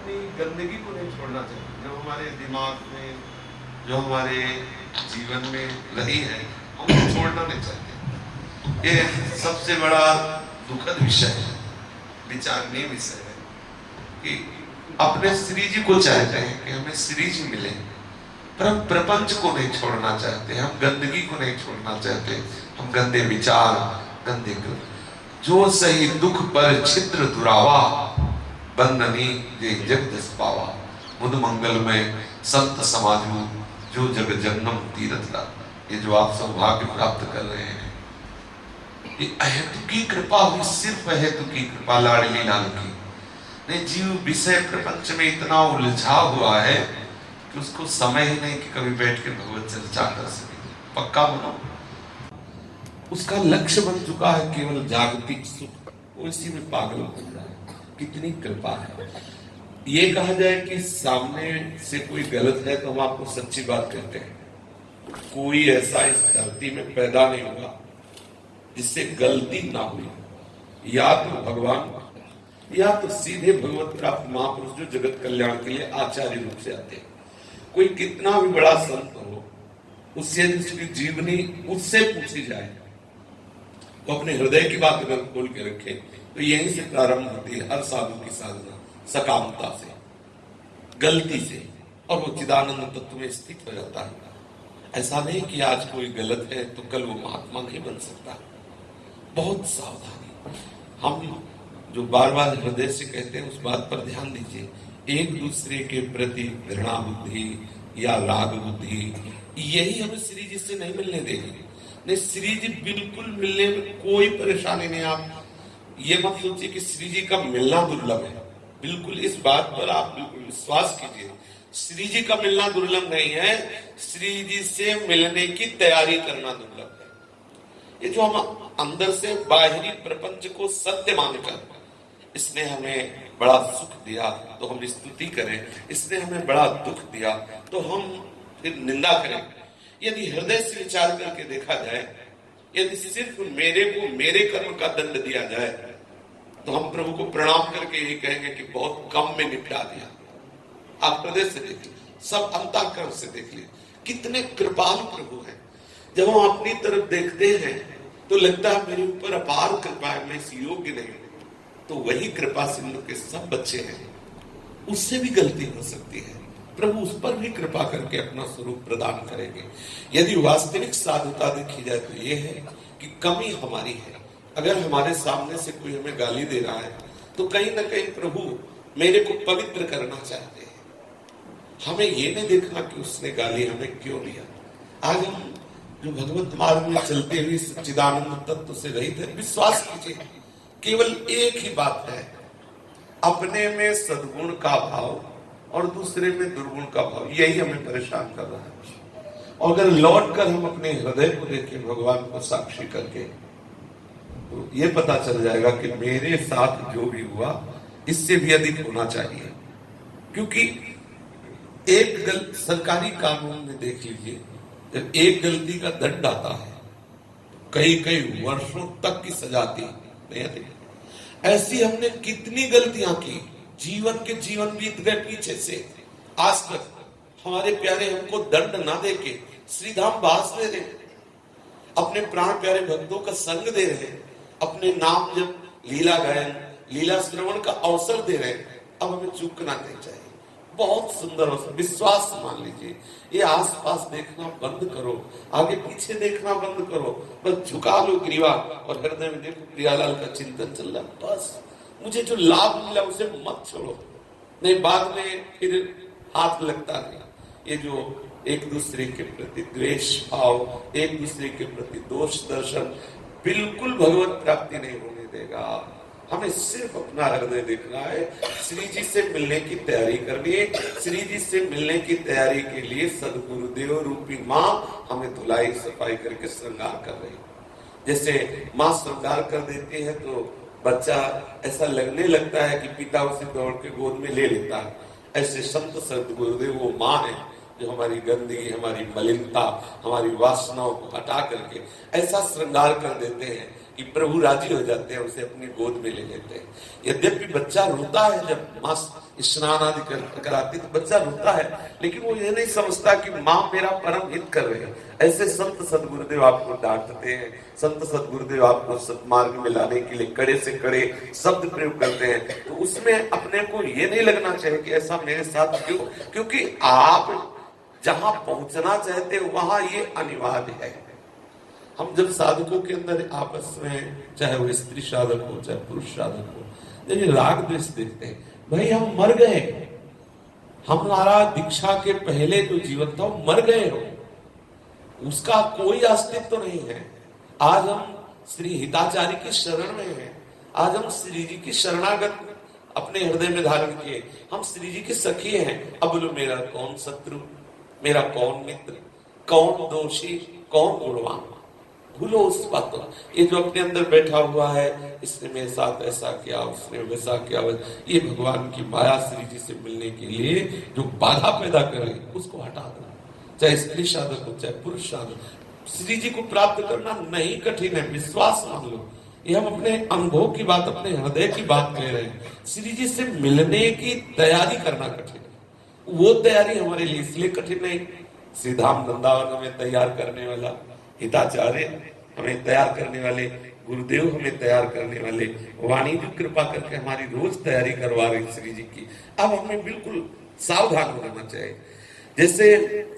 अपनी गंदगी को नहीं छोड़ना चाहिए। जो हमारे दिमाग में, जो हमारे जीवन में रही है, हम उसको छोड़ना नहीं चाहते। ये सबसे बड़ा दुखद विषय है, विचारणीय विषय है कि अपने श्री जी को चाहते हैं कि हमें श्री जी मिले, पर हम प्रपंच को नहीं छोड़ना चाहते, हम गंदगी को नहीं छोड़ना चाहते, हम गंदे विचार, गंदे जो सही दुख पर छिद्र दुरावा बंदनी जे जगदस पावा मुद मंगल में संत समाजू जो जग जन्म तीरथ ला ये जो आप सौभाग्य प्राप्त कर रहे हैं। ये अहेतु की कृपा हुई, सिर्फ़ अहेतु की कृपा, लाडली लाल की नहीं, जीव विषय प्रपंच में इतना उलझा हुआ है कि उसको समय ही नहीं कि कभी बैठ के भगवत चर्चा कर सके। पक्का बनो उसका लक्ष्य बन चुका है केवल जागतिक सुख वो इसी में पागल है। कितनी कृपा है। ये कहा जाए कि सामने से कोई गलत है तो हम आपको सच्ची बात कहते हैं। कोई ऐसा इस धरती में पैदा नहीं होगा जिससे गलती ना हुई। या तो भगवान, या तो सीधे भगवत प्राप्त महापुरुष जो जगत कल्याण के लिए आचार्य रूप से आते हैं। कोई कितना भी बड़ा संत हो, उससे उसकी जीवनी, उससे पूछी जाए तो अपने हृदय की बात खोल के रखे। तो यहीं से प्रारंभ होती है हर साधु की साधना, सकामता से, गलती से, और वो चिदानंद तत्व में स्थित हो जाता है। ऐसा नहीं कि आज कोई गलत है तो कल वो महात्मा नहीं बन सकता। बहुत सावधानी। हम जो बार बार हृदय से कहते हैं, उस बात पर ध्यान दीजिए। एक दूसरे के प्रति घृणा बुद्धि या राग बुद्धि यही हमें श्री जी से नहीं मिलने देगी। नहीं श्री जी बिल्कुल मिलने में कोई परेशानी नहीं। आप ये मत सोचिए कि श्री जी का मिलना दुर्लभ है। बिल्कुल इस बात पर आप बिल्कुल विश्वास कीजिए। श्री जी का मिलना दुर्लभ नहीं है। श्री जी से मिलने की तैयारी करना दुर्लभ है। ये जो हम अंदर से बाहरी प्रपंच को सत्य मानकर इसने हमें बड़ा सुख दिया तो हम स्तुति करें। इसने हमें बड़ा दुख दिया तो हम फिर निंदा करें। यदि हृदय से विचार करके देखा जाए यदि सिर्फ़ मेरे को, मेरे कर्म का दंड दिया जाए तो हम प्रभु को प्रणाम करके यही कहेंगे कि बहुत कम में निपटा दिया। आप हृदय से देखिए सब अंताकरण से देख लीजिए, कितने कृपालु प्रभु हैं। जब हम अपनी तरफ़ देखते हैं तो लगता है मेरे ऊपर अपार कृपा है, मैं इस योग्य नहीं तो वही कृपा सिंधु के सब बच्चे हैं, उससे भी गलती हो सकती है। प्रभु उस पर भी कृपा करके अपना स्वरूप प्रदान करेंगे। यदि वास्तविक साधुता देखी जाए तो ये है कि कमी हमारी है। अगर हमारे सामने से कोई हमें गाली दे रहा है तो कहीं ना कहीं प्रभु मेरे को पवित्र करना चाहते हैं। हमें ये नहीं देखना कि उसने गाली हमें क्यों दिया। आज हम जो भगवत मार्ग में चलते हुए सच्चिदानंद तत्व से रहित है, विश्वास कीजिए, केवल एक ही बात है, अपने में सदगुण का भाव और दूसरे में दुर्गुण का भाव। यही हमें परेशान कर रहा है। और अगर लौट कर हम अपने हृदय को देखें, भगवान को साक्षी करके तो ये पता चल जाएगा कि मेरे साथ जो भी हुआ, इससे भी अधिक होना चाहिए। क्योंकि एक गल सरकारी कानून में देख लीजिए, जब एक गलती का दंड आता है कई कई वर्षों तक की सजा थी नहीं ऐसी हमने कितनी गलतियाँ की जीवन के जीवन बीत गए पीछे से। आज तक हमारे प्यारे हमको दंड ना दे के श्रीधाम बास दे रहे अपने प्राण प्यारे भक्तों का संग दे रहे अपने नाम जब लीला गायन, लीला श्रवण का अवसर दे रहे अब हमें चूकना नहीं चाहिए। बहुत सुंदर अवसर, विश्वास मान लीजिए। ये आसपास देखना बंद करो, आगे पीछे देखना बंद करो। बस झुका लो ग्रीवा और हृदय में देखो, प्रियालाल का चिंतन चल रहा बस। मुझे जो लाभ मिला उसे मत छोड़ो। नहीं, बाद में फिर हाथ लगता नहीं। ये जो एक दूसरे के प्रति द्वेष भाव, एक दूसरे के प्रति दोष दर्शन, बिल्कुल भगवत प्राप्ति नहीं होने देगा। हमें सिर्फ़ अपना हृदय देखना है। श्री जी से मिलने की तैयारी करनी है। श्री जी से मिलने की तैयारी के लिए सदगुरुदेव रूपी माँ हमें धुलाई सफ़ाई करके श्रृंगार कर रही जैसे माँ श्रृंगार कर देती है तो बच्चा ऐसा लगने लगता है कि पिता उसे दौड़ के गोद में ले लेता है। ऐसे संत संत गुरुदेव, वो माँ है जो हमारी गंदगी, हमारी मलिनता, हमारी वासनाओं को हटा करके ऐसा श्रृंगार कर देते हैं कि प्रभु राज़ी हो जाते हैं, उसे अपनी गोद में ले लेते हैं। यद्यपि बच्चा रोता है जब माँ स्नान आदि कर, कराती तो बच्चा रोता है लेकिन वो ये नहीं समझता कि माँ मेरा परम हित कर रहे हैं। ऐसे संत सदगुरुदेव आपको डांटते हैं संत सदगुरुदेव आपको सतमार्ग में लाने के लिए कड़े से कड़े शब्द प्रयोग करते हैं। तो उसमें अपने को ये नहीं लगना चाहिए कि ऐसा मेरे साथ क्यों? क्योंकि आप जहाँ पहुँचना चाहते हो वहाँ ये अनिवार्य है। हम जब साधकों के अंदर आपस में चाहे वो स्त्री साधक हो चाहे पुरुष साधक हो जब ये राग द्वेष देखते हैं। भाई हम मर गए हमारा दीक्षा के पहले जो जीवन था मर गए हो। उसका कोई अस्तित्व तो नहीं है। आज हम श्री हिताचारी की शरण में हैं। आज हम श्री जी की शरणागत अपने हृदय में धारण किए। हम श्री जी के सखी हैं। अब बोलो, मेरा कौन शत्रु? मेरा कौन मित्र? कौन दोषी? कौन गुणवान भूलो उस बात को। ये जो अपने अंदर बैठा हुआ है, इसने मेरे साथ ऐसा किया, उसने वैसा किया, ये भगवान की माया श्री जी से मिलने के लिए जो बाधा पैदा करे, उसको हटा दो। चाहे स्त्री साधक हो, चाहे पुरुष साधक श्री जी को प्राप्त करना नहीं कठिन है, विश्वास मान लो। ये हम अपने अनुभव की बात, अपने हृदय की बात कह रहे हैं। श्री जी से मिलने की तैयारी करना कठिन है। वो तैयारी हमारे लिए इसलिए कठिन नहीं। श्री धाम वृंदावन हमें तैयार करने वाला हिताचार्य, हमें तैयार करने वाले गुरुदेव, हमें तैयार करने वाले वाणी भी कृपा करके हमारी रोज तैयारी करवा रहे श्री जी की। अब हमें बिल्कुल सावधान होना चाहिए। जैसे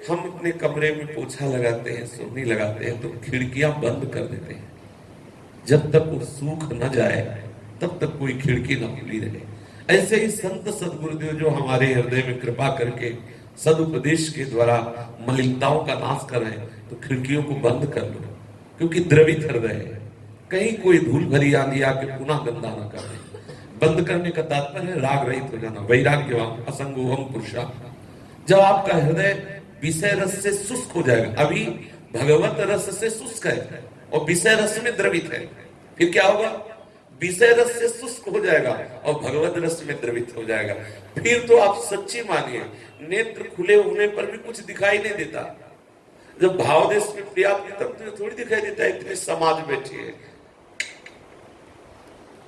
हम अपने कमरे में पोछा लगाते हैं, सोनी लगाते हैं तो खिड़कियाँ बंद कर देते हैं। जब तक वो सूख न जाए, तब तक कोई खिड़की न खुली रहे। ऐसे ही संत सदगुरुदेव जो हमारे हृदय में कृपा करके सदुपदेश के द्वारा मलिनताओं का नाश कर रहे तो खिड़कियों को बंद कर लो, क्योंकि द्रवित हृदय है। कहीं कोई धूल भरी आंधी आके पुनः गंदा न कर बंद करने का तात्पर्य है राग रहित हो जाना वैराग्यवान असंगोहम पुरुषा। जब आपका हृदय विषय रस से शुष्क हो जाएगा, अभी भगवत रस से शुष्क है और विषय रस में द्रवित है, फिर क्या होगा? विषय रस से शुष्क हो जाएगा और भगवत रस में द्रवित हो जाएगा। फिर तो आप सच्ची मानिए, नेत्र खुले होने पर भी कुछ दिखाई नहीं देता। जब भाव देश में पर्याप्त तब तो थोड़ी दिखाई देता है इतनी समाज बैठी है।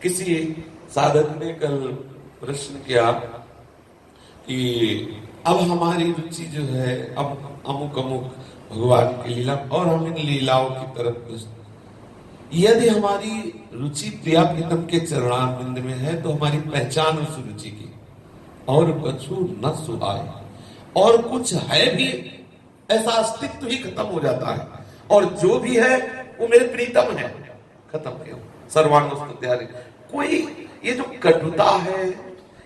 किसी साधक ने कल प्रश्न किया कि अब हमारी रुचि जो है, अब अमुक अमुक भगवान की लीला और हम इन लीलाओं की तरफ़ यदि हमारी रुचि प्रिया प्रीतम के चरणानंद में है तो हमारी पहचान उस रुचि की और कछु न सुहाए। और कुछ है भी ऐसा अस्तित्व ही खत्म हो जाता है। और जो भी है, वो मेरे प्रीतम है। खत्म हो सर्वांग कोई ये जो कटुता है,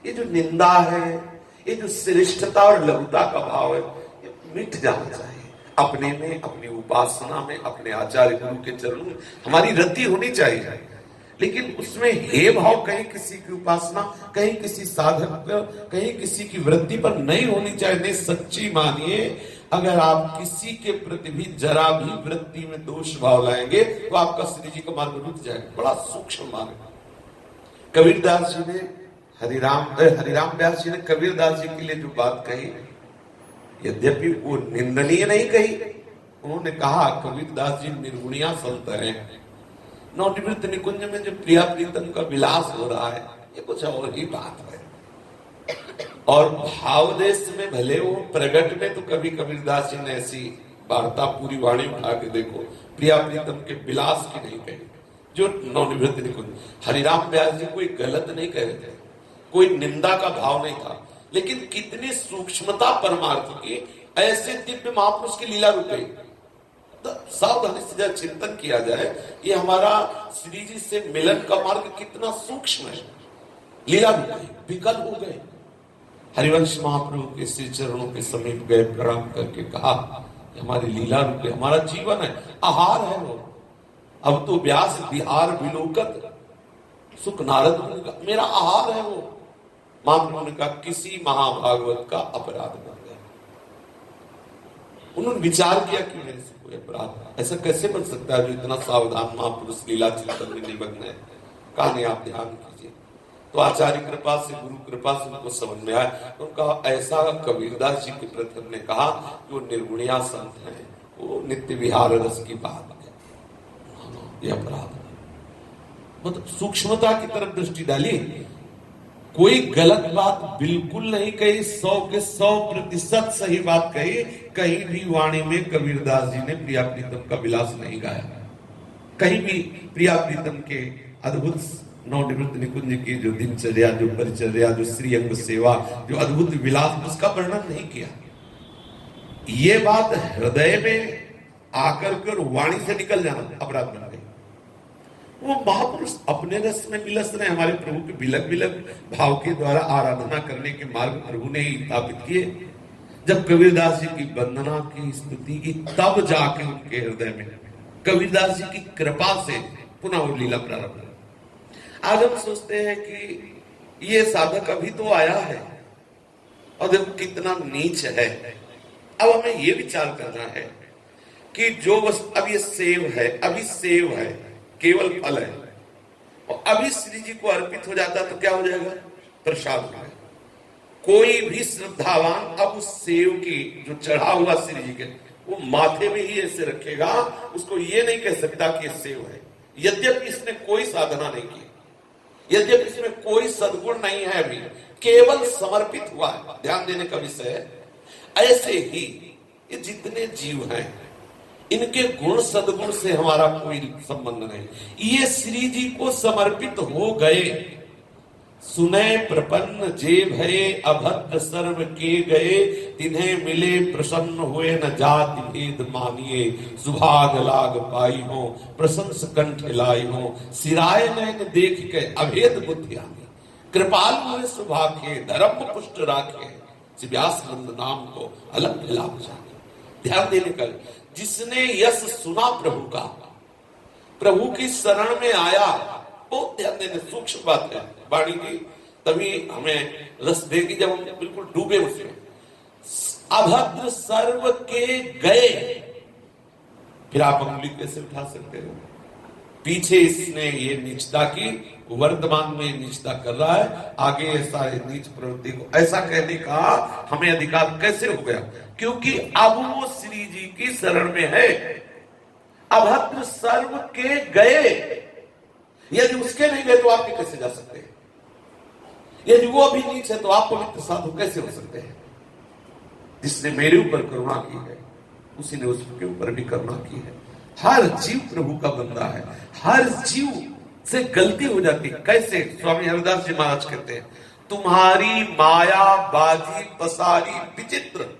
ये जो निंदा है, ये जो श्रेष्ठता और लघुता का भाव है, ये मिट जाना चाहिए। अपने में, अपनी उपासना में, अपने आचार्य गुरु के चरणों में हमारी रति होनी चाहिए। लेकिन उसमें हे भाव कहीं किसी की उपासना, कहीं किसी साधक कहीं किसी की वृत्ति पर नहीं होनी चाहिए। सच्ची मानिए अगर आप किसी के प्रति भी जरा भी वृत्ति में दोष भाव लाएँगे तो आपका श्री जी का मार्ग रुक जाएगा। बड़ा सूक्ष्म मार्ग कबीरदास जी ने हरिराम हरिराम व्यास जी ने कबीरदास जी के लिए जो बात कही, यद्यपि वो निंदनीय नहीं कही, उन्होंने कहा, कबीरदास जी निर्गुणिया संत है। नौनिवृत्त निकुंज में जो प्रिया प्रीतम का विलास हो रहा है, ये कुछ और ही बात है। और भाव देश में भले वो प्रगट में तो कभी कबीरदास जी ने ऐसी वार्ता पूरी वाणी उठा के देखो प्रिया प्रीतम के विलास की नहीं कही। जो नवनिवृत्त निकुंज हरिराम व्यास जी कोई गलत नहीं कह रहे थे। कोई निंदा का भाव नहीं था। लेकिन कितनी सूक्ष्मता परमार्थ की, ऐसे दिव्य महापुरुष की लीला गई तो सावधानी से चिंतन किया जाए ये हमारा श्री जी से मिलन का मार्ग कितना सूक्ष्म है। लीला गई विकल हो गए। हरिवंश महाप्रभु के श्री चरणों के समीप गए प्रणाम करके कहा हमारी लीला रूप हमारा जीवन है, आहार है वो। अब तो व्यास, बिहार विलोकत, सुख नारद मेरा आहार है वो। महाप्रभु ने कहा, किसी महाभागवत का अपराध बन गया उन्होंने विचार किया कि मेरे से कोई अपराध, ऐसा कैसे बन सकता है जो इतना सावधान महापुरुष लीला चिंतन में निमग्न है? कहा नहीं आप ध्यान तो आचार्य कृपा से, गुरु कृपा से उनको समझ में आया। उनका ऐसा कबीरदास जी के प्रति हमने कहा वो निर्गुणिया संत है, वो नित्य विहार रस की बात है। ये अपराध मतलब सूक्ष्मता की तरफ़ दृष्टि डाली कोई गलत बात बिल्कुल नहीं कही, सौ के सौ प्रतिशत सही बात कही। कहीं भी वाणी में कबीरदास जी ने प्रिया प्रीतम का विलास नहीं गाया। कहीं भी प्रिया प्रीतम के अद्भुत नवनिवृत्त निकुंज की जो दिनचर्या, जो परिचर्या, जो श्री अंग सेवा, जो अद्भुत विलास, उसका वर्णन नहीं किया। ये बात हृदय में आकर कर वाणी से निकल जाना अपराध बन गई। वो महापुरुष अपने रस में विलस रहे, हमारे प्रभु के बिलक बिलक भाव के द्वारा आराधना करने के मार्ग प्रभु ने ही स्थापित किए। जब कबीरदास जी की वंदना की स्तुति की, तब जाके उनके हृदय में कबीरदास जी की कृपा से पुनः वो लीला प्रारंभ आज हम सोचते हैं कि ये साधक अभी तो आया है और देखो कितना नीच है। अब हमें ये विचार करना है कि जो बस अब ये सेव है, अभी सेव है, केवल फल है। और अभी श्री जी को अर्पित हो जाता तो क्या हो जाएगा? प्रसाद हो जाएगा। कोई भी श्रद्धावान अब उस सेव की जो चढ़ा हुआ श्री जी के, वो माथे में ही ऐसे रखेगा, उसको ये नहीं कह सकता कि ये सेव है। यद्यपि इसने कोई साधना नहीं की। यद्यपि इसमें कोई सदगुण नहीं है अभी, केवल समर्पित हुआ है। ध्यान देने का विषय है, ऐसे ही ये जितने जीव हैं, इनके गुण सदगुण से हमारा कोई संबंध नहीं। ये श्री जी को समर्पित हो गए। सुने प्रपन्न जे भरे अभद्र सर्व के गए, तिन्हें मिले प्रसन्न हुए, न जाति भेद मानिए। सुभाग लाग पाई हो, प्रशंस कंठ लाई हो, सिराय नयन देख के अभेद बुद्धि कृपाल मुझे सुभाग्य धर्म पुष्ट राखे व्यास नंद नाम को अलग लाभ जाने। ध्यान देने का जिसने यश सुना प्रभु का, प्रभु की शरण में आया बहुत ध्यान देने सूक्ष्म बात है वाणी की। तभी हमें रस देगी जब हम बिल्कुल डूबे उसमें। अभद्र सर्व के गए। फिर आप उंगली कैसे उठा सकते हो? पीछे इसने ये निचता की, वर्तमान में निचता कर रहा है। आगे सारे नीच प्रवृत्ति को ऐसा कहने का हमें अधिकार कैसे हो गया? क्योंकि अब वो श्री जी की शरण में है। अभद्र सर्व के गए। यदि उसके नहीं गए तो आप कैसे जा सकते हैं? यदि वो अभी नीच तो आप पवित्र साधु कैसे हो सकते हैं? जिसने मेरे ऊपर करुणा की है, उसी ने उसके ऊपर भी करुणा की है। हर जीव प्रभु का बंदा है। हर जीव से गलती हो जाती कैसे? स्वामी हरिदास जी महाराज कहते हैं, तुम्हारी माया, बाजी, पसारी, विचित्र,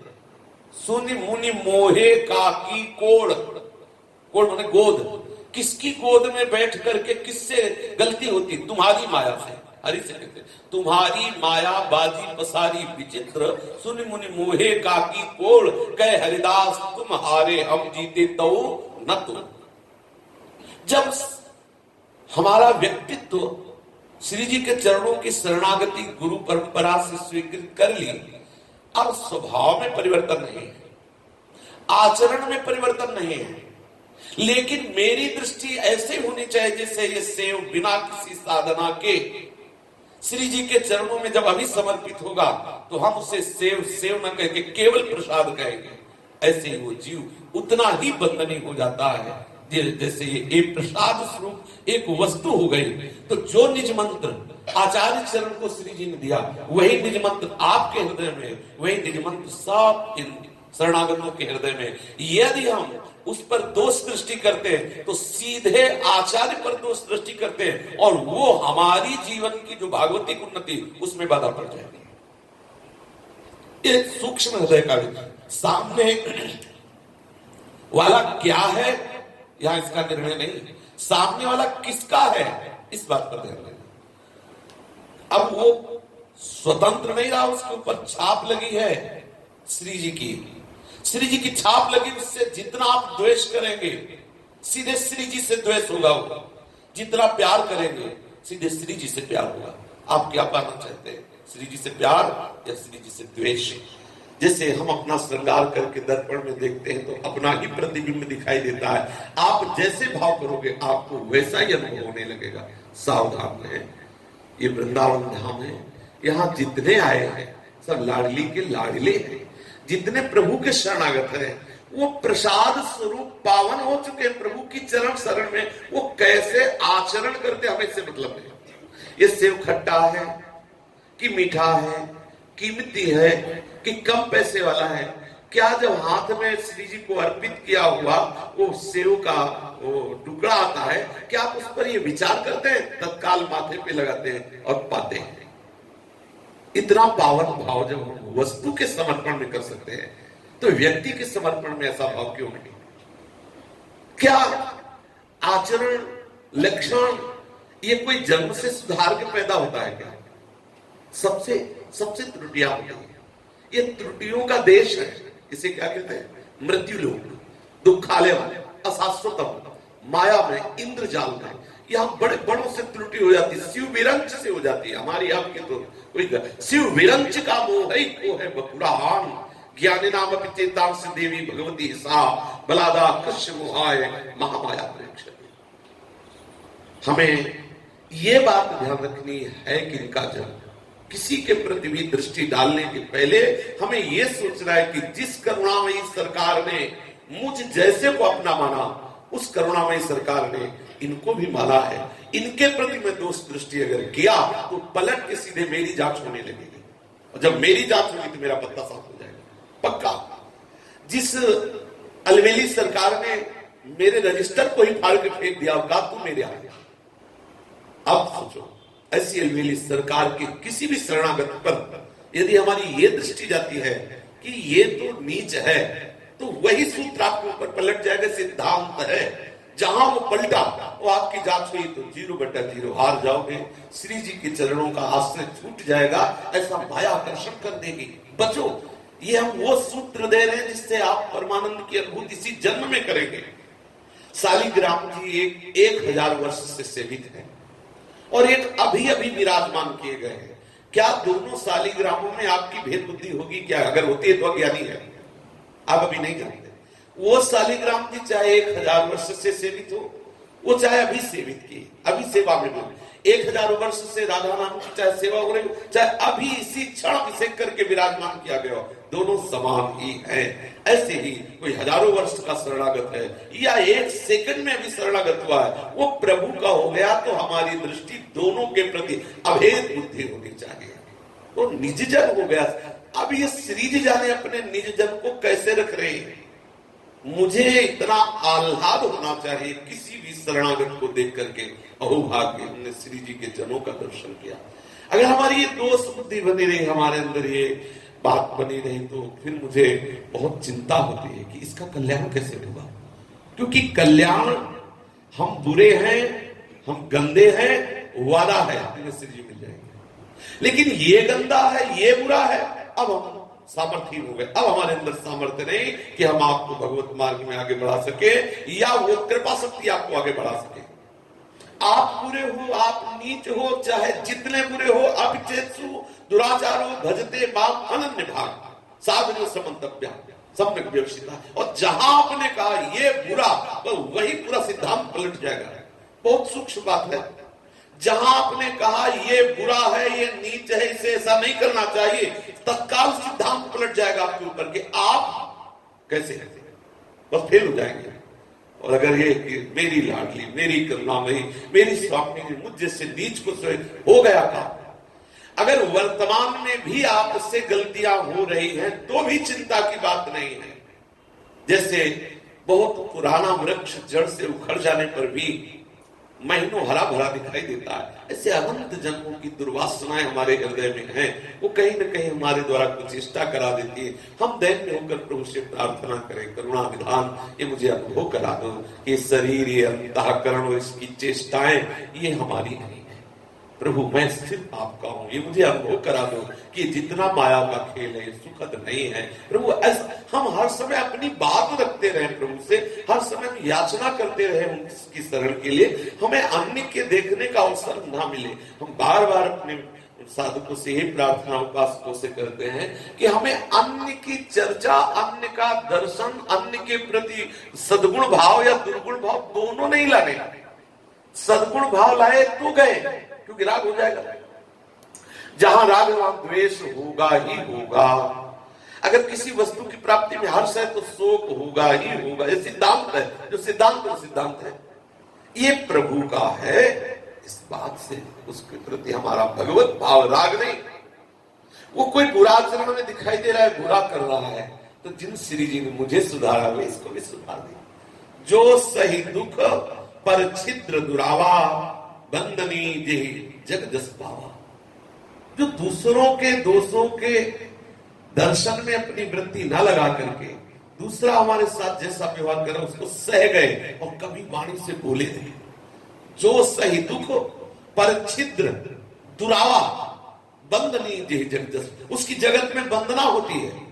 सुनि मुनि मोहे, काकी, कोड़ कोड़ मैंने गोद किसकी गोद में बैठ करके किससे गलती होती? तुम्हारी माया से। हरि से कहते तुम्हारी माया बाजी पसारी विचित्र, सुन मुनि मोहे का की कोड़, कह हरिदास, तुम हारे हम जीते तो न तुम। जब हमारा व्यक्तित्व श्री जी के चरणों की शरणागति गुरु परंपरा से स्वीकृत कर ली, अब स्वभाव में परिवर्तन नहीं है, आचरण में परिवर्तन नहीं है। लेकिन मेरी दृष्टि ऐसे होनी चाहिए जैसे ये सेव बिना किसी साधना के श्री जी के चरणों में जब अभी समर्पित होगा तो हम उसे सेव सेव न कह के केवल प्रसाद कहेंगे। ऐसे ही वो जीव उतना ही बंधनी हो जाता है। जैसे ये एक प्रसाद स्वरूप, एक वस्तु हो गई तो जो निज मंत्र आचार्य चरण को श्री जी ने दिया, वही निज मंत्र आपके हृदय में, वही निज मंत्र सब शरणागतों के हृदय में। यदि हम उस पर दोष दृष्टि करते हैं तो सीधे आचार्य पर दोष दृष्टि करते हैं, और वो हमारी जीवन की जो भागवतिक उन्नति, उसमें बाधा पड़ जाएगी सूक्ष्म हृदय का सामने वाला क्या है? यहाँ इसका निर्णय नहीं। सामने वाला किसका है? इस बात पर ध्यान देना। अब वो स्वतंत्र नहीं रहा, उसके ऊपर छाप लगी है श्री जी की। श्री जी की छाप लगी, उससे जितना आप द्वेष करेंगे, सीधे श्री जी से द्वेष होगा वो। जितना प्यार करेंगे, सीधे श्री जी से प्यार होगा। आप क्या पाना चाहते हैं? श्री जी से प्यार या श्री जी से द्वेष? जैसे हम अपना श्रृंगार करके दर्पण में देखते हैं तो अपना ही प्रतिबिंब दिखाई देता है। आप जैसे भाव करोगे, आपको वैसा ही अनुभव होने लगेगा। सावधान है ये वृंदावन धाम है। यहाँ जितने आए हैं, सब लाडली के लाडले हैं। जितने प्रभु के शरणागत हैं, वो प्रसाद स्वरूप पावन हो चुके हैं प्रभु की चरण शरण में। वो कैसे आचरण करते हमें इससे मतलब नहीं ये सेव खट्टा है, कि मीठा है कीमती है, कि कम पैसे वाला है। क्या जब हाथ में श्री जी को अर्पित किया हुआ, वो सेव का, वो टुकड़ा आता है, क्या आप उस पर ये विचार करते हैं? तत्काल माथे पे लगाते हैं और पाते हैं। इतना पावन भाव जब वस्तु के समर्पण में कर सकते हैं तो व्यक्ति के समर्पण में ऐसा भाव क्यों नहीं? क्या आचरण, लक्षण, ये कोई जन्म से सुधार के पैदा होता है क्या? सबसे सबसे त्रुटियाँ होती है। ये त्रुटियों का देश है। इसे क्या कहते हैं? मृत्यु लोग दुखालय वाले, अशाश्वतम, माया में, इंद्रजाल में यहाँ बड़े बड़ों से त्रुटि हो जाती है शिव विरंच से हो जाती है। हमारी आपकी तो कोई शिव विरंच का मोह ही को है बकुड़ाहान ज्ञानी नाम चेतांश देवी भगवती सा बलादा कृष्ण मोहाय, महामाया प्रेक्ष। हमें ये बात ध्यान रखनी है कि इनका जन्म, किसी के प्रति भी दृष्टि डालने के पहले हमें यह सोचना है कि जिस करुणामयी सरकार ने मुझ जैसे को अपना माना, उस करुणामयी सरकार ने इनको भी माना है। इनके प्रति मैं दोष दृष्टि अगर किया तो पलट के सीधे मेरी जाँच होने लगेगी। और जब मेरी जाँच होगी तो मेरा पत्ता साफ़ हो जाएगा। पक्का। जिस अलवेली सरकार ने मेरे रजिस्टर को ही फाड़ के फेंक दिया होगा तू मेरे आ गया अब सोचो, ऐसी अलवेली सरकार के किसी भी शरणागत पर यदि हमारी ये दृष्टि जाती है कि ये तो नीच है तो वही सूत्र आपके ऊपर पलट जाएगा, सिद्धांत है। जहाँ वो पलटा, वो आपकी जाँच हुई तो ज़ीरो बटा ज़ीरो हार जाओगे। श्री जी के चरणों का आश्रय छूट जाएगा, ऐसा माया आकर्षण कर देगी बचो ये हम वो सूत्र दे रहे हैं जिससे आप परमानंद की अनुभूति इसी जन्म में करेंगे। सालिग्राम जी एक एक हज़ार वर्ष से सेवित है और एक अभी अभी विराजमान किए गए हैं। क्या दोनों सालिग्रामों में आपकी भेद बुद्धि होगी? क्या अगर होती है तो अज्ञानी है। आप अभी नहीं जानते। वो शालिग्राम जी चाहे एक हज़ार वर्ष से सेवित हो, वो चाहे अभी सेवित की, अभी सेवा में बोले एक हज़ार वर्ष से राधा नाम की चाहे सेवा हो रही हो, चाहे अभी इसी क्षण अभिषेक करके विराजमान किया गया दोनों समान ही हैं। ऐसे ही कोई हज़ारों वर्ष का शरणागत है, या एक सेकंड में अभी शरणागत हुआ है, वो प्रभु का हो गया तो हमारी दृष्टि दोनों के प्रति अभेद बुद्धि होनी चाहिए। वो निज जन हो गया। अब ये श्रीज जाने अपने निज जन को कैसे रख रहे हैं? मुझे इतना आह्लाद होना चाहिए किसी भी शरणागत को देख करके, अहोभाग्य, हमने श्री जी के जनों का दर्शन किया। अगर हमारी ये दोष बुद्धि बनी रही हमारे अंदर ये बात बनी रही तो फिर मुझे बहुत चिंता होती है कि इसका कल्याण कैसे होगा? क्योंकि कल्याण हम बुरे हैं, हम गंदे हैं, वादा है श्री जी मिल जाएँगे। लेकिन ये गंदा है, ये बुरा है, अब हम सामर्थ्य हो गए अब हमारे अंदर सामर्थ्य नहीं कि हम आपको भगवत मार्ग में आगे बढ़ा सके, या वो कृपा शक्ति आपको आगे बढ़ा सके। आप बुरे हो, आप नीच हो, चाहे जितने बुरे हो अभिचेतु दुराचार हो भजते बाप अनन्य भाग। साधन समन्तव्य, सम्यक व्यवस्थिता। और जहाँ आपने कहा, ये बुरा तो वही पूरा सिद्धांत पलट जाएगा। बहुत सूक्ष्म बात है। जहाँ आपने कहा, ये बुरा है, ये नीच है, इसे ऐसा नहीं करना चाहिए। तत्काल सिद्धांत पलट जाएगा आपके ऊपर कि आप कैसे हैं? बस फेल हो जाएँगे। और अगर ये कि मेरी लाडली, मेरी करुणामयी मेरी स्वामी ने मुझ जैसे नीच को हो गया था। अगर वर्तमान में भी आपसे गलतियाँ हो रही हैं तो भी चिंता की बात नहीं है। जैसे बहुत पुराना वृक्ष जड़ से उखड़ जाने पर भी महीनों हरा भरा दिखाई देता है। ऐसे अनंत जन्मों की दुर्वासनाएँ हमारे हृदय में हैं। वो कहीं न कहीं हमारे द्वारा कुछ चेष्टा करा देती है। हम दैन में होकर प्रभु से प्रार्थना करें, करुणा विधान, ये मुझे अनुभव करा दो। ये शरीर, ये अंतकरण और इसकी चेष्टाएँ, ये हमारी नहीं प्रभु, मैं सिर्फ़ आपका हूँ। ये मुझे अनुभव करा दो कि जितना माया का खेल है सुखद नहीं है। प्रभु हम हर समय अपनी बात रखते रहे प्रभु से। हर समय याचना करते रहे उनकी शरण के लिए। हमें अन्य के देखने का अवसर ना मिले। हम बार बार अपने साधकों से, ही प्रार्थना उपासकों से करते हैं कि हमें अन्य की चर्चा, अन्य का दर्शन, अन्य के प्रति सदगुण भाव या दुर्गुण भाव दोनों नहीं लाने। सदगुण भाव लाए तो गए। क्योंकि राग हो जाएगा। जहाँ राग वहाँ द्वेष होगा ही होगा। अगर किसी वस्तु की प्राप्ति में हर्ष है तो शोक होगा ही होगा। ये सिद्धांत है, जो सिद्धांत है सिद्धांत है। ये प्रभु का है। इस बात से उसके प्रति हमारा भगवत भाव राग नहीं। वो कोई बुरा आचरण में दिखाई दे रहा है, बुरा कर रहा है तो जिन श्री जी ने मुझे सुधारा, वे इसको भी सुधार दिया जो सही दुख पर छिद्र दुरावा बंदनी जे जग जस पावा जो दूसरों के दोषों के दर्शन में अपनी वृत्ति ना लगा करके दूसरा हमारे साथ जैसा व्यवहार करे, उसको सह गए और कभी वाणी से बोले नहीं। जो सही दुख पर छिद्र दुरावा बंदनी जे जग जस उसकी जगत में वंदना होती है।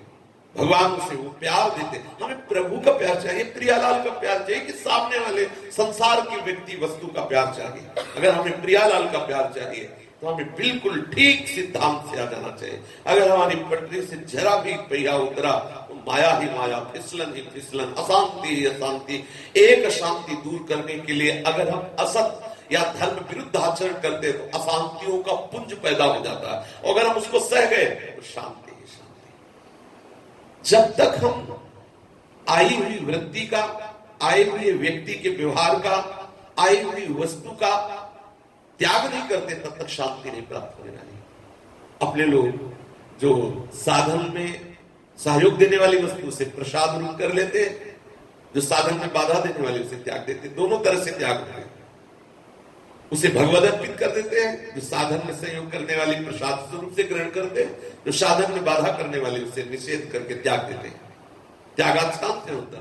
भगवान से वो प्यार देते। हमें प्रभु का प्यार चाहिए, प्रियालाल का प्यार चाहिए कि सामने वाले संसार की व्यक्ति वस्तु का प्यार चाहिए अगर हमें प्रियालाल का प्यार चाहिए तो हमें बिल्कुल ठीक सिद्धांत से आ जाना चाहिए। अगर हमारी पटरी से जरा भी पहिया उतरा तो माया ही माया, फिसलन ही फिसलन, अशांति ही अशांति, एक शांति दूर करने के लिए अगर हम असत या धर्म विरुद्ध आचरण करते तो अशांतियों का पुंज पैदा हो जाता है। अगर हम उसको सह गए तो शांति जब तक हम आई हुई वृत्ति का, आए हुए व्यक्ति के व्यवहार का आई हुई वस्तु का त्याग नहीं करते, तब तक शांति नहीं प्राप्त होने वाली। अपने लोग जो साधन में सहयोग देने वाली वस्तु से प्रसाद रूप कर लेते, जो साधन में बाधा देने वाली उसे त्याग देते, दोनों तरह से त्याग होते। उसे भगवत अर्पित कर देते हैं जो साधन में सहयोग करने वाली प्रसाद स्वरूप से ग्रहण करते हैं जो साधन में बाधा करने वाली उसे निषेध करके त्याग देते हैं। त्यागांत होता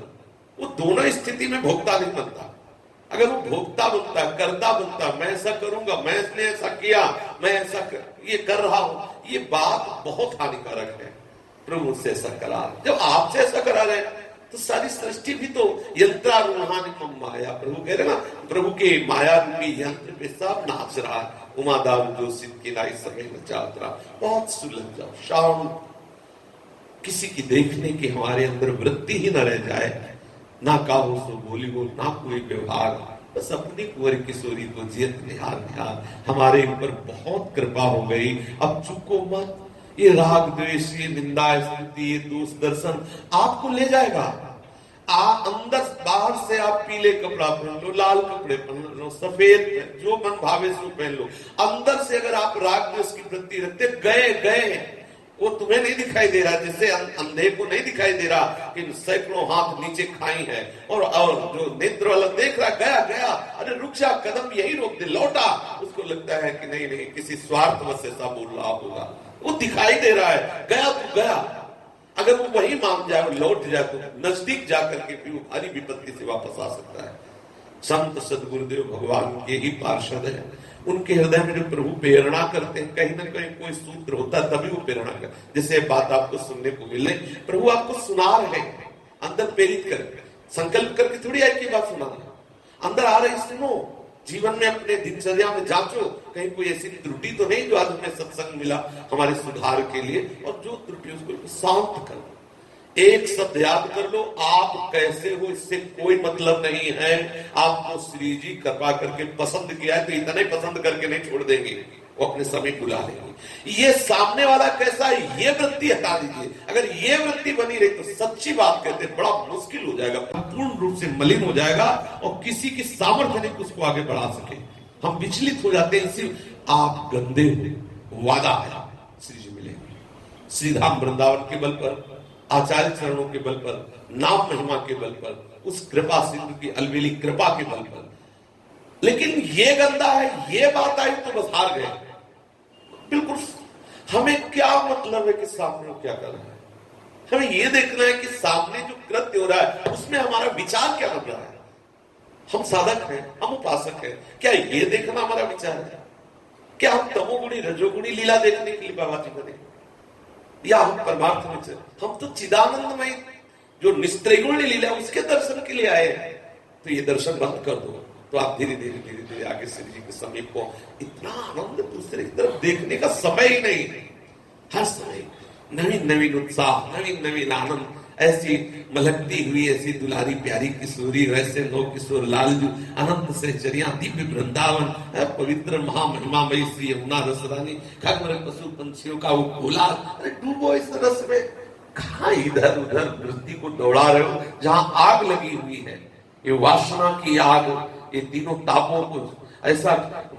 वो दोनों स्थिति में भोक्ता नहीं बनता। अगर वो भोक्ता बनता करता बनता मैं ऐसा करूँगा मैं इसने ऐसा किया मैं ऐसा कर, ये कर रहा हूँ ये बात बहुत हानिकारक है। प्रभु से ऐसा करा। जब आपसे ऐसा करा रहे तो सारी सृष्टि भी तो यंत्रारूढ़ान माया। प्रभु कह रहे ना, प्रभु के माया रूपी यंत्र पे सब नाच रहा है। उमा उमादार जो सिद्ध की लाई समय रहा बहुत सुलभ जाओ, शाम। किसी की देखने की हमारे अंदर वृत्ति ही न रह जाए। ना काहो सो बोली बोल ना कोई व्यवहार। बस अपनी कुंवर किशोरी को जियत निहार निहार। हमारे ऊपर बहुत कृपा हो गई। अब चुको मत। ये राग द्वेष, ये निंदा स्तुति, ये दोष, दर्शन आपको ले जाएगा। आ अंदर बाहर से आप पीले कपड़ा पहन लो, लाल कपड़े पहन लो सफ़ेद जो मन भावे सो पहन लो। अंदर से अगर आप राग द्वेष की वृत्ति रखते, गए गए, वो तुम्हें नहीं दिखाई दे रहा जिससे अंधे को नहीं दिखाई दे रहा कि सैकड़ों हाथ नीचे खाई है, और और जो नेत्र वाला देख रहा, गया गया, अरे रुक जा कदम यही रोक दे लौटा, उसको लगता है कि नहीं नहीं, किसी स्वार्थ से ऐसा बोल रहा होगा। वो दिखाई दे रहा है, गया तो गया। अगर वो वही मान जाए और लौट जाए तो नज़दीक जाकर के भी वो भारी विपत्ति से वापस आ सकता है। संत सदगुरुदेव भगवान के ही पार्षद है। उनके हृदय में जो प्रभु प्रेरणा करते हैं, कहीं ना कहीं कोई सूत्र होता है, तभी वो प्रेरणा कर जैसे बात आपको सुनने को मिले, प्रभु आपको सुना रहे अंदर प्रेरित कर संकल्प करके थोड़ी आई की बात सुना अंदर आ रही सुनो। जीवन में अपने दिनचर्या में जांचो, कहीं कोई ऐसी त्रुटि तो नहीं जो आज हमें सत्संग मिला हमारे सुधार के लिए, और जो त्रुटि उसको शांत कर लो। एक शब्द याद कर लो, आप कैसे हो, इससे कोई मतलब नहीं है। आपको श्री जी कृपा करके पसंद किया है तो इतना ही पसंद करके नहीं छोड़ देंगे। वो अपने समय बुला लेंगे ये सामने वाला कैसा है? ये वृत्ति हटा दीजिए। अगर ये वृत्ति बनी रही तो सच्ची बात कहते बड़ा मुश्किल हो जाएगा, पूर्ण रूप से मलिन हो जाएगा और किसी की सामर्थ्य नहीं उसको आगे बढ़ा सके। हम विचलित हो जाते हैं, सिर्फ़ आप गंदे हो। वादा है। श्री जी मिलेंगे श्रीधाम वृंदावन के बल पर, आचार्य चरणों के बल पर, नाम महिमा के बल पर, उस कृपा सिंधु की अलवेली कृपा के बल पर। लेकिन ये गंदा है, ये बात आई तो बस हार गए। बिल्कुल हमें क्या मतलब है कि सामने क्या कर रहा है? हमें यह देखना है कि सामने जो कृत्य हो रहा है, उसमें हमारा विचार क्या लग रहा है? हम साधक हैं, हम उपासक हैं। क्या ये देखना हमारा विचार है? क्या हम तमोगुणी, रजोगुणी लीला देखने के लिए बाबा जी बने या हम परमार्थ में चले? हम तो चिदानंदमय, जो निस्त्रिगुण लीला, उसके दर्शन के लिए आए हैं। तो ये दर्शन बंद कर दो। तो आप धीरे धीरे धीरे धीरे आगे श्री जी के समीप को इतना आनंद दूसरे की तरफ़ देखने का समय ही नहीं। हर समय नवीन नवीन उत्साह, नवीन नवीन आनंद, ऐसी मलकती हुई, ऐसी दुलारी प्यारी किशोरी वैसे नौ किशोर, लालजू, अनंत से चरिया दिव्य वृंदावन पवित्र महामहिमामयी श्री यमुना रस रानी खगमर पशु पंछियों का वो कोलाल अरे डूबो इस रस में। कहा इधर, उधर वृत्ति को दौड़ा रहे हो? जहाँ आग लगी हुई है। ये वासना की आग ये तीनों तापों को ऐसा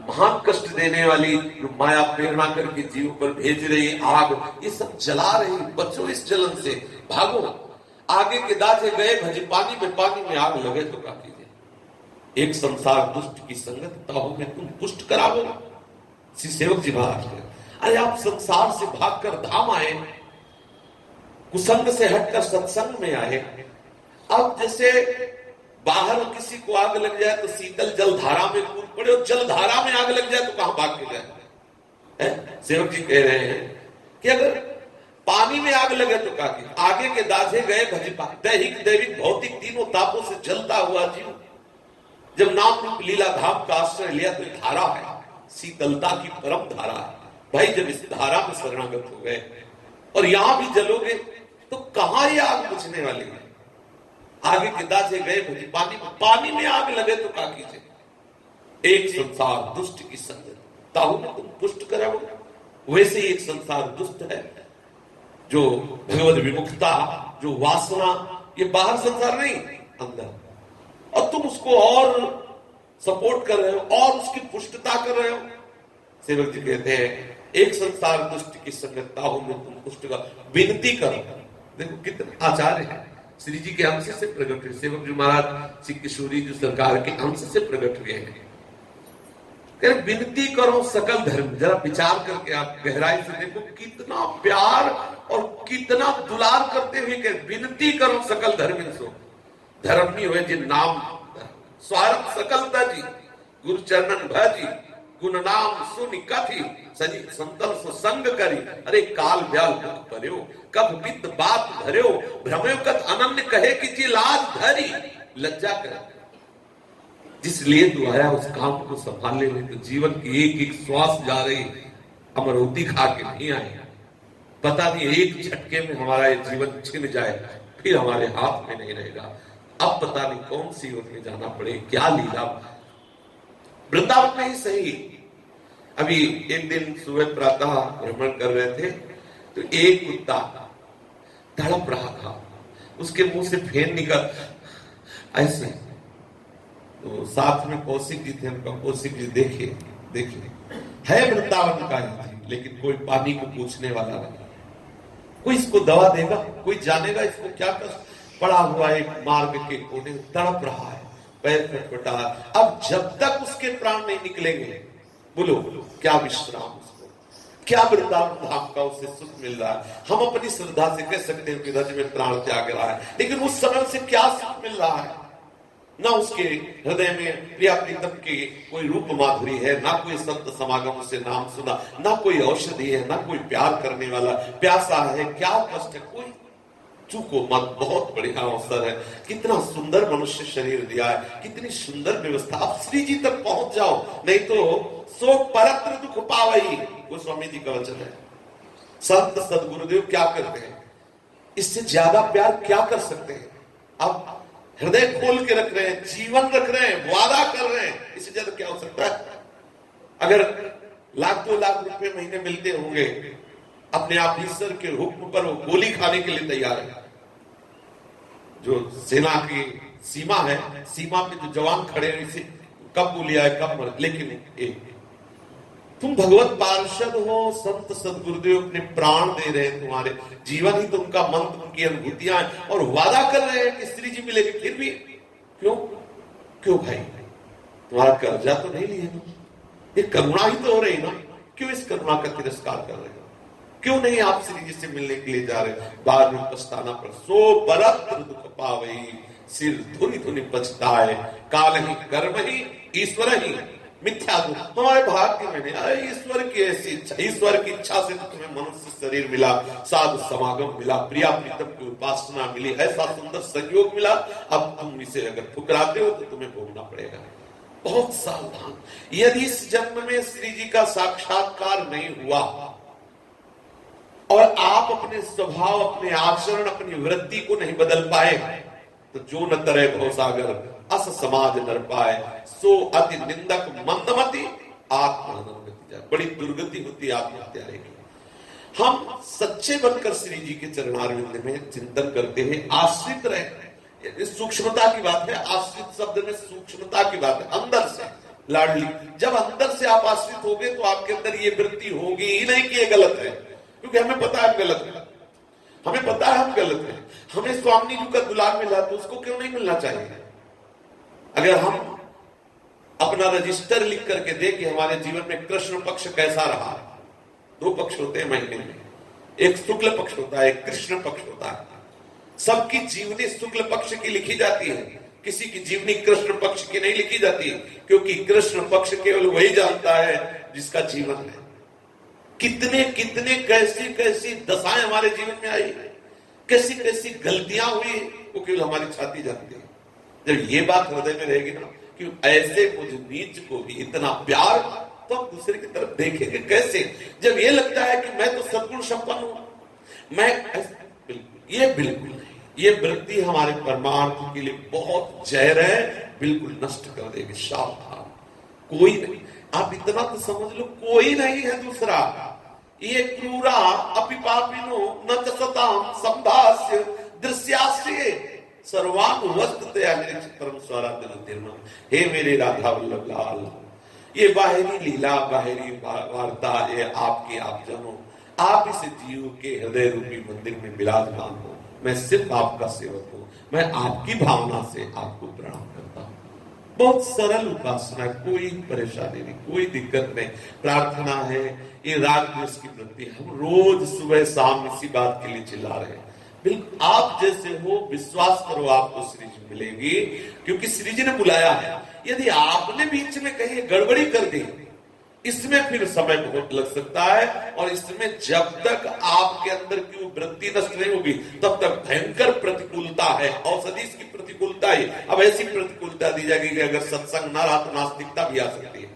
महान कष्ट देने वाली जो माया प्रेरणा करके जीव पर भेज रही आग, ये सब जला रही बचो इस जलन से। भागो आगे के दाजे गए, भजे पानी में पानी में आग लगे तो क्या कीजिए? एक संसार दुष्ट की संगत ताहू में तुम पुष्ट कराओ श्री सेवक जी महाराज अरे आप संसार से भागकर धाम आए, कुसंग से हटकर सत्संग में आए। अब जैसे बाहर किसी को आग लग जाए तो शीतल जल धारा में कूद पड़े और जल धारा में आग लग जाए तो कहाँ भाग के जाए? सेवक जी कह रहे हैं कि अगर पानी में आग लगे तो कहा आगे के दाझे गए भजिपा। दैहिक, दैविक, भौतिक तीनों तापों से जलता हुआ जीव। जब नाम रूप लीला धाम का आश्रय लिया तो धारा है। शीतलता की परम धारा है। भाई, जब इस धारा में शरणागत हो गए और यहाँ भी जलोगे तो कहाँ ये आग बुझने वाली है? आगे गिदा से गए मुझे पानी में पानी में आग लगे तो क्या कीजिए? एक संसार दुष्ट की संगत। ताहू में तुम पुष्ट कराओ। वैसे ही एक संसार दुष्ट है, जो भगवत विमुखता, जो वासना, ये बाहर संसार नहीं, अंदर। और तुम उसको और सपोर्ट कर रहे हो, और उसकी पुष्टता कर रहे हो। सेवक जी कहते हैं, एक संसार दुष्ट की संगतता हो में तुम पुष्ट का विनती करो। देखो कितने आचार्य है। श्री जी के अंश से प्रकट हुए। सेवक जी महाराज श्री किशोरी जी सरकार के अंश से प्रकट हुए हैं। कह विनती करो सकल धर्म। जरा विचार करके आप गहराई से देखो, कितना प्यार और कितना दुलार करते हुए कह विनती करो सकल धर्म सो धर्म नहीं हुए जिन नाम। स्वार्थ सकलता जी, गुरु चरणन भाजी गुण नाम सुनि कथी सजी संतल सो संग करी। अरे, काल ब्याल दुख पर्यो कब बित बात धर्यो भ्रमयो कत अनन्य कहे कि जी लाज धरी। लज्जा कर। जिसलिए तू आया उस काम को संभालने में तो जीवन की एक एक श्वास जा रही अमरोती खा के नहीं आए। पता नहीं, एक झटके में हमारा ये जीवन छिन जाए, फिर हमारे हाथ में नहीं रहेगा। अब पता नहीं कौन सी ओर में जाना पड़े, क्या लीला। वृंदावन में ही सही अभी एक दिन सुबह प्रातः भ्रमण कर रहे थे तो एक कुत्ता तड़प रहा था। उसके मुँह से फेन निकल, ऐसे। तो साथ में कौशिक जी थे उनका कौशिक जी देखे देखे। है वृंदावन का ही लेकिन कोई पानी को पूछने वाला नहीं कोई इसको दवा देगा, कोई जानेगा इसको क्या कर, पड़ा हुआ एक मार्ग के कोने तड़प रहा है। पैर खटपटा अब जब तक उसके प्राण नहीं निकलेंगे, बोलो, क्या विश्राम उसको? क्या वृंदावन धाम का उसे सुख मिल रहा है? हम अपनी श्रद्धा से कह सकते हैं कि रज में प्राण त्याग रहा है, लेकिन उस समय से क्या सुख मिल रहा है? ना उसके हृदय में प्रिया प्रीतम की कोई रूप माधुरी है, ना कोई संत समागम से नाम सुना, ना कोई औषधि है, ना कोई प्यार करने वाला, प्यासा है, क्या कष्ट है? कोई चूको मत बहुत बढ़िया अवसर है। कितना सुंदर मनुष्य शरीर दिया है। कितनी सुंदर व्यवस्था। आप श्री जी तक पहुँच जाओ। नहीं तो सो परत्र दुख पावई। वो स्वामी जी का वचन है। संत सदगुरुदेव क्या करते हैं? इससे ज़्यादा प्यार क्या कर सकते हैं? आप हृदय खोल के रख रहे हैं, जीवन रख रहे हैं, वादा कर रहे हैं। इससे ज़्यादा क्या हो सकता है? अगर लाख दो लाख रुपए महीने मिलते होंगे अपने आप ईश्वर के हुक्म पर वो गोली खाने के लिए तैयार है। जो सेना की सीमा है, सीमा पे जो जवान खड़े हैं, इसे कब गोली आए, कब मर, लेकिन एक, तुम भगवत पार्षद हो, संत सदगुरुदेव अपने प्राण दे रहे हैं तुम्हारे। जीवन ही तुमका तो मंत्र, उनकी अनुभूतियाँ और वादा कर रहे हैं कि स्त्री जी मिलेगी, फिर भी। क्यों? क्यों भाई? तुम्हारा कर्जा तो नहीं लिया। ये करुणा ही तो हो रही ना। क्यों इस करुणा का तिरस्कार कर रहे हो? क्यों नहीं आप श्री जी से मिलने के लिए जा रहे? बाद में पछताना पर सो बरत्र दुख पावई सिर धुनी धुनी पछताए। काल ही कर्म ही, ईश्वर ही। मिथ्या दुख हमारे भाग्य में नहीं ईश्वर की ऐसी इच्छा, ईश्वर की इच्छा से तो तुम्हें मनुष्य शरीर मिला, साधु समागम मिला, प्रिया प्रीतम की उपासना मिली, ऐसा सुंदर संयोग मिला। अब तुम इसे अगर ठुकराते हो तो तुम्हें भोगना पड़ेगा। बहुत सावधान। यदि इस जन्म में श्री जी का साक्षात्कार नहीं हुआ और आप अपने स्वभाव, अपने आचरण, अपनी वृत्ति को नहीं बदल पाए तो जो न करे भवसागर अस समाज नर पाए। सो अति निंदक मंदमति आत्मा बड़ी दुर्गति होती आत्महत्या रहेगी हम सच्चे बनकर श्री जी के चरणारविंद में चिंतन करते हैं, आश्रित रहे। सूक्ष्मता की बात है, आश्रित शब्द में सूक्ष्मता की बात है, अंदर से, लाडली। जब अंदर से आप आश्रित हो गए तो आपके अंदर ये वृत्ति होगी ही नहीं कि ये गलत है। क्योंकि हमें पता है हम गलत है। हमें पता है हम गलत है। हमें स्वामी जी का दुलार मिला तो उसको क्यों नहीं मिलना चाहिए? अगर हम अपना रजिस्टर लिख करके देख हमारे जीवन में कृष्ण पक्ष कैसा रहा, दो पक्ष होते हैं महीने में। एक शुक्ल पक्ष होता है, एक कृष्ण पक्ष होता है। सबकी जीवनी शुक्ल पक्ष की लिखी जाती है। किसी की जीवनी कृष्ण पक्ष की नहीं लिखी जाती, क्योंकि कृष्ण पक्ष केवल वही जानता है जिसका जीवन है। कितने कितने कैसी कैसी दशाएँ हमारे जीवन में आई, कैसी कैसी गलतियाँ हुई, वो केवल हमारी छाती जानती है। जब ये बात हृदय में रहेगी ना कि ऐसे मुझ नीच को भी इतना प्यार तो हम दूसरे की तरफ़ देखेंगे। कैसे? जब ये लगता है कि मैं तो सदगुण संपन्न हूँ, मैं बिल्कुल, ये बिल्कुल ये वृत्ति हमारे परमार्थ के लिए बहुत जहर है, बिल्कुल नष्ट कर देगी, सावधान। कोई नहीं। आप इतना तो समझ लो, कोई नहीं है दूसरा। ये क्रूरा, अपिपापिनो न संभाष्य दृश्याश्रय मेरे परम स्वराधन हे मेरे राधा वल्लभ लाल, ये बाहरी लीला, बाहरी वार्ता, ये आपकी आप जनो, आप इस जीव के हृदय रूपी मंदिर में विराजमान हो। मैं सिर्फ़ आपका सेवक हूँ। मैं आपकी भावना से आपको प्रणाम करता बहुत सरल उपासना कोई परेशानी नहीं, कोई दिक्कत नहीं। प्रार्थना है, ये राग द्वेष की वृत्ति हम रोज सुबह शाम इसी बात के लिए चिल्ला रहे हैं। बिल्कुल, आप जैसे हो, विश्वास करो आपको श्री जी मिलेगी, क्योंकि श्री जी ने बुलाया है। यदि आपने बीच में कहीं गड़बड़ी कर दी इसमें फिर समय बहुत लग सकता है और इसमें जब तक आपके अंदर की वृत्ति नष्ट नहीं होगी, तब तक भयंकर प्रतिकूलता है, औषधि इसकी प्रतिकूलता ही। अब ऐसी प्रतिकूलता दी जाएगी कि अगर सत्संग न रहा तो नास्तिकता भी आ सकती है।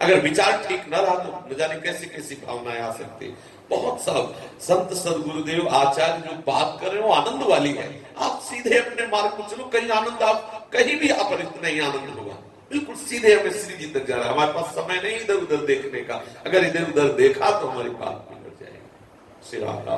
अगर विचार ठीक ना रहा तो न जाने कैसी कैसी भावनाएँ आ सकती है। बहुत सब संत सदगुरुदेव आचार्य जो बात कर रहे हो, आनंद वाली है। आप सीधे अपने मार्ग को चलो, कहीं आनंद आप कहीं भी अपरित नहीं आनंद होगा। बिल्कुल सीधे हमें श्री जी तक जा रहा है। हमारे पास समय नहीं इधर उधर देखने का। अगर इधर उधर देखा तो हमारी बात बिगड़ जाएगी। श्री राधा